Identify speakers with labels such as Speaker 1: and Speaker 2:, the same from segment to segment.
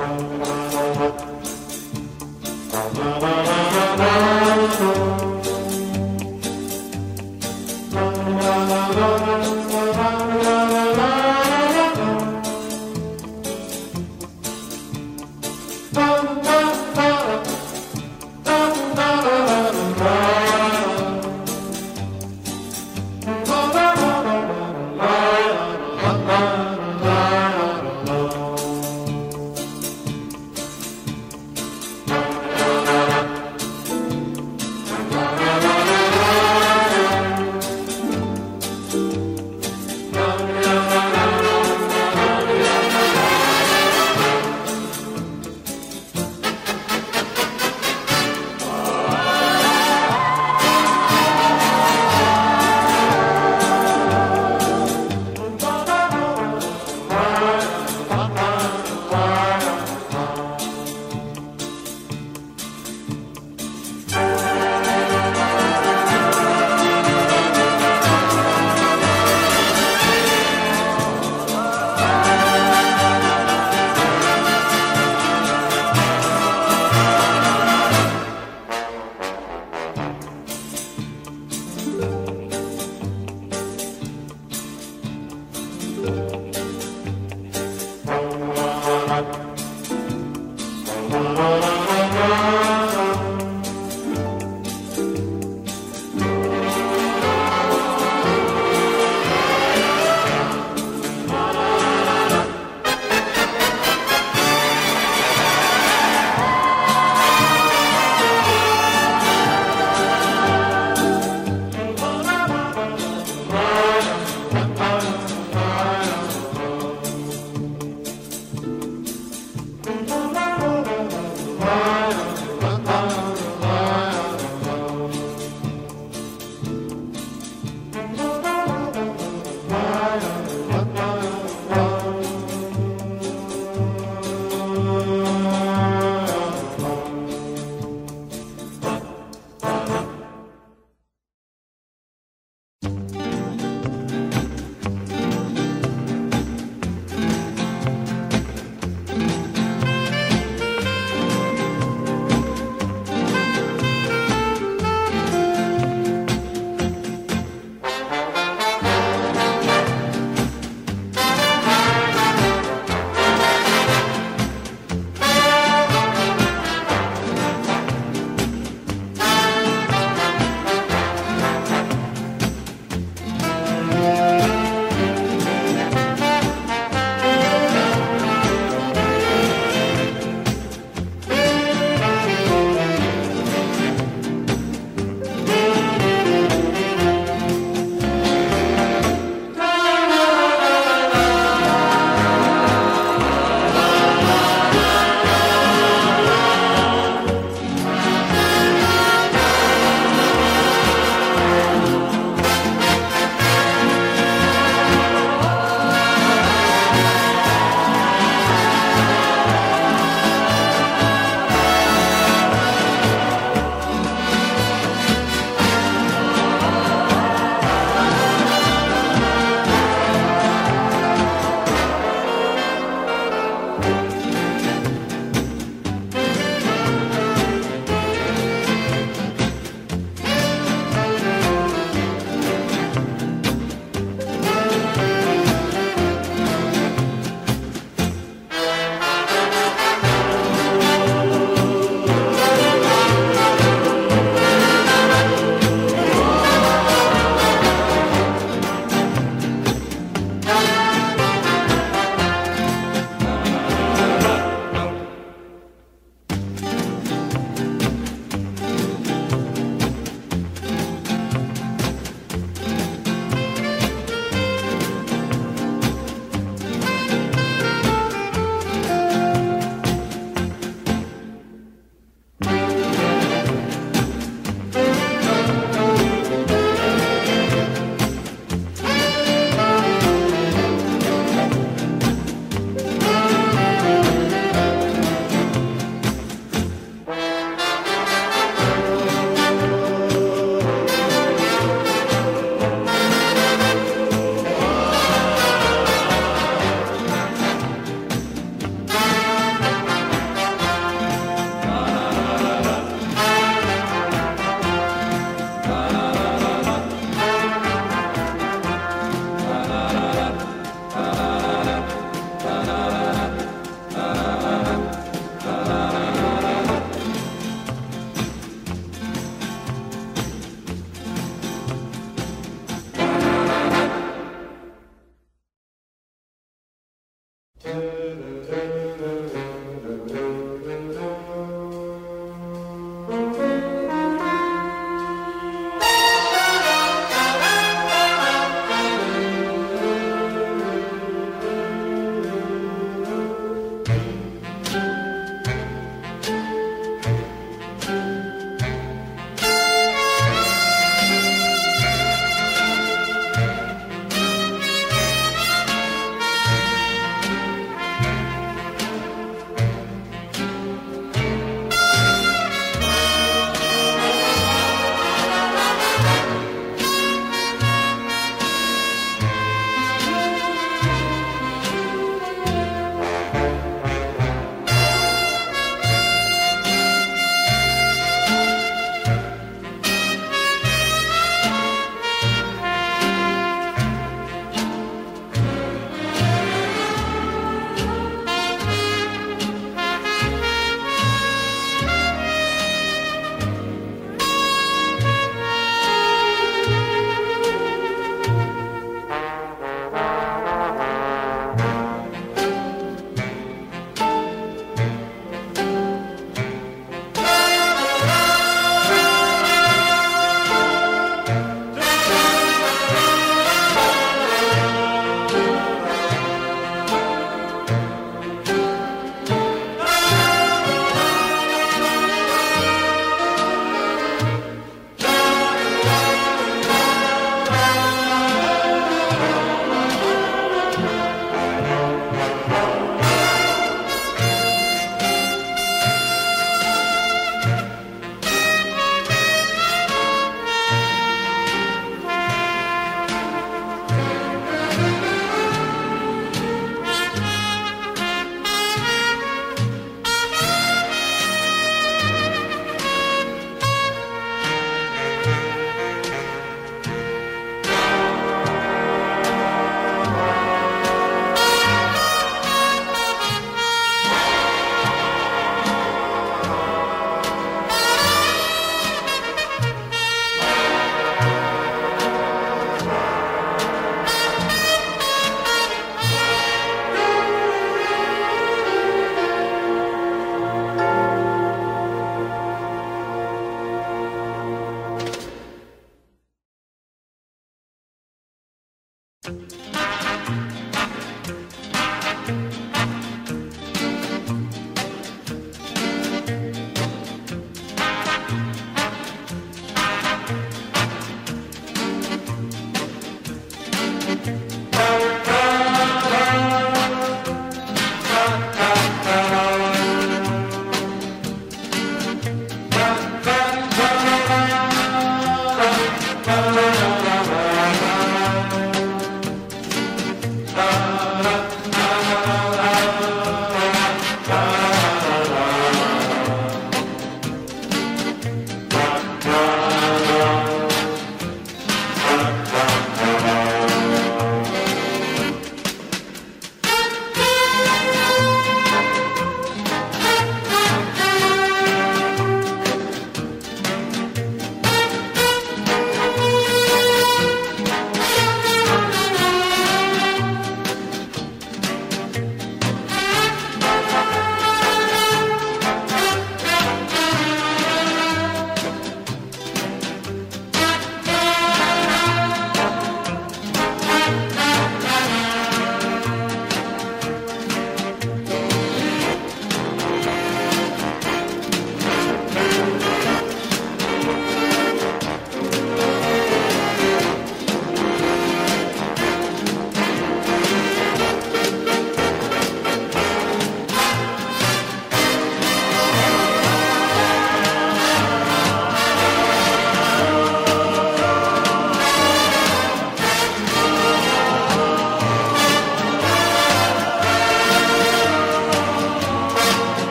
Speaker 1: Thank you.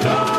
Speaker 1: Go!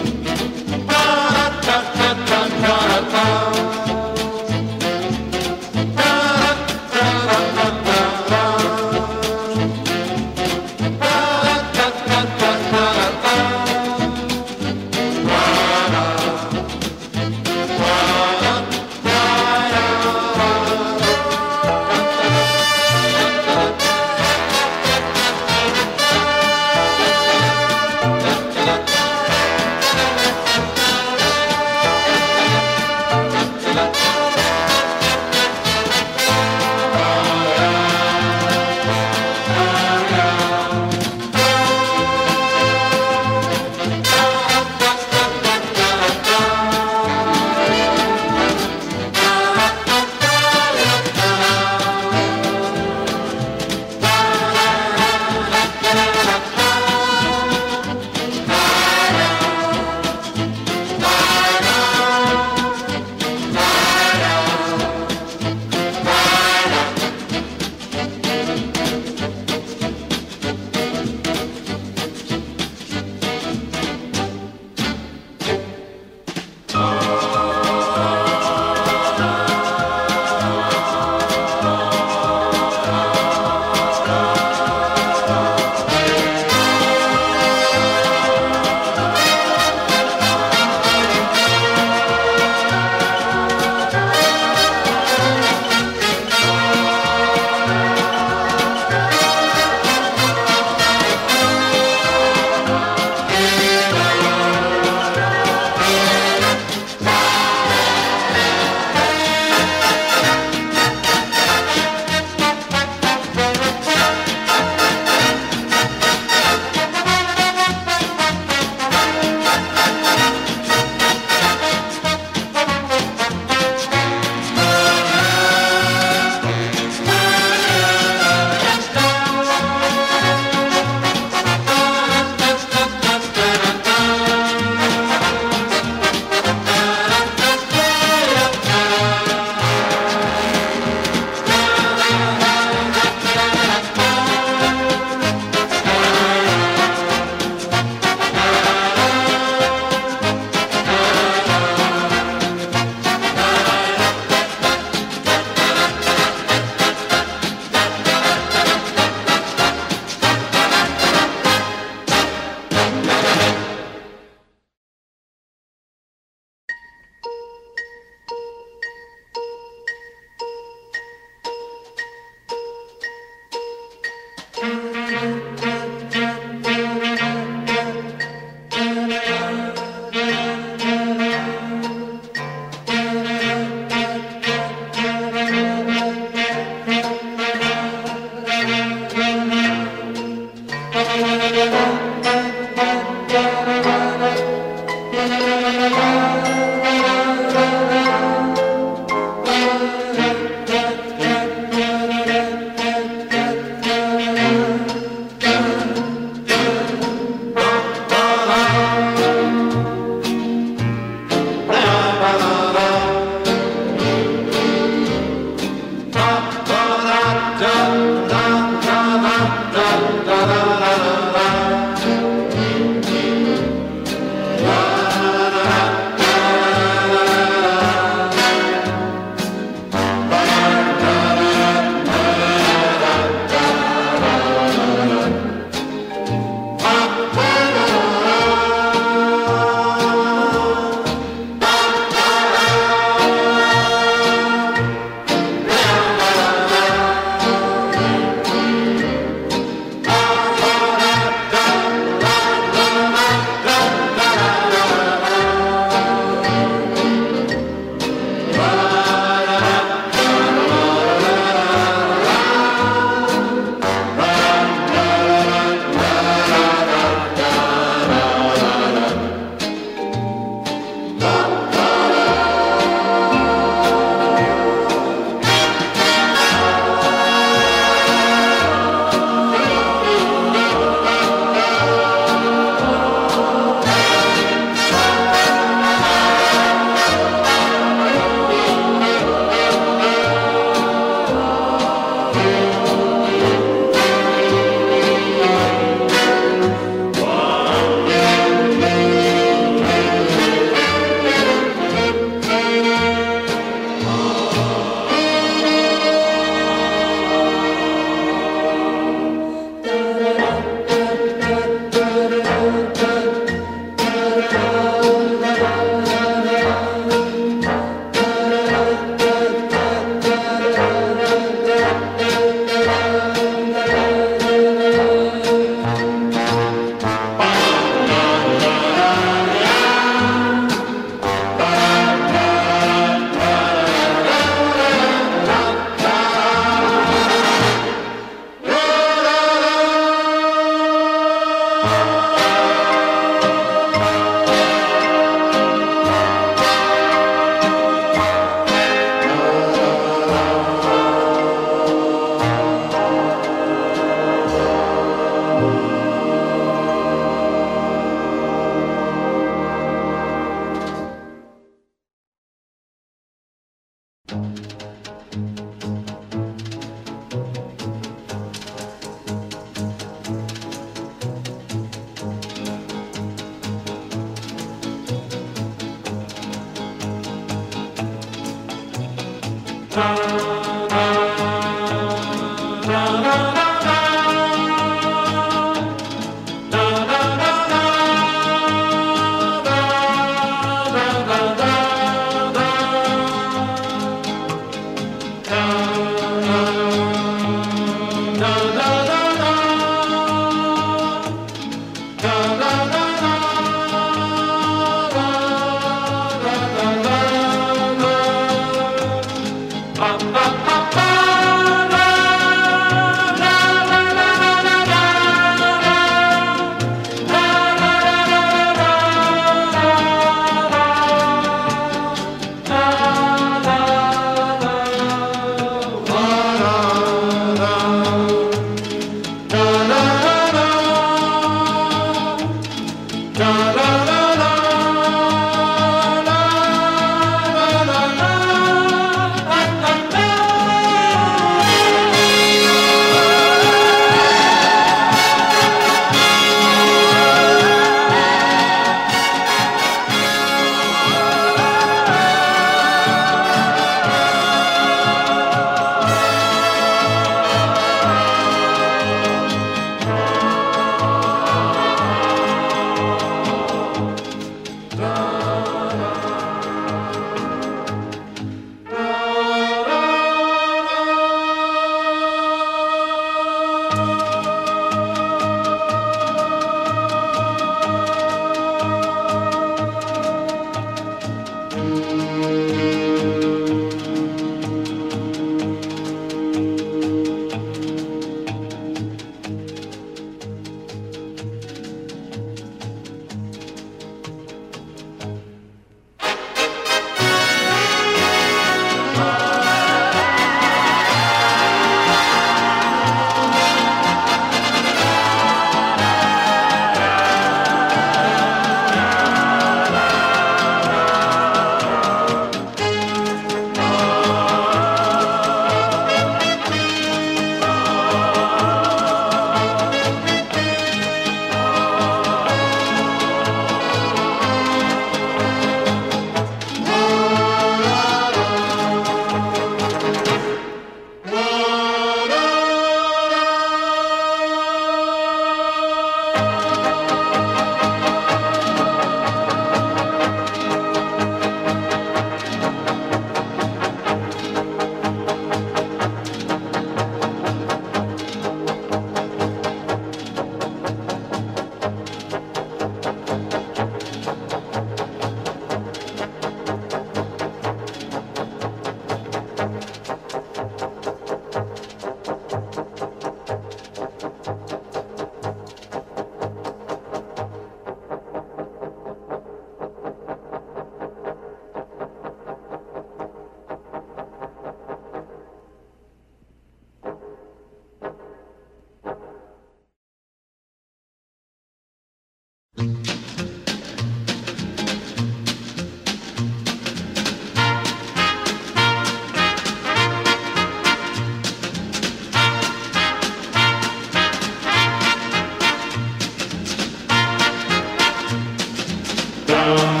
Speaker 1: down.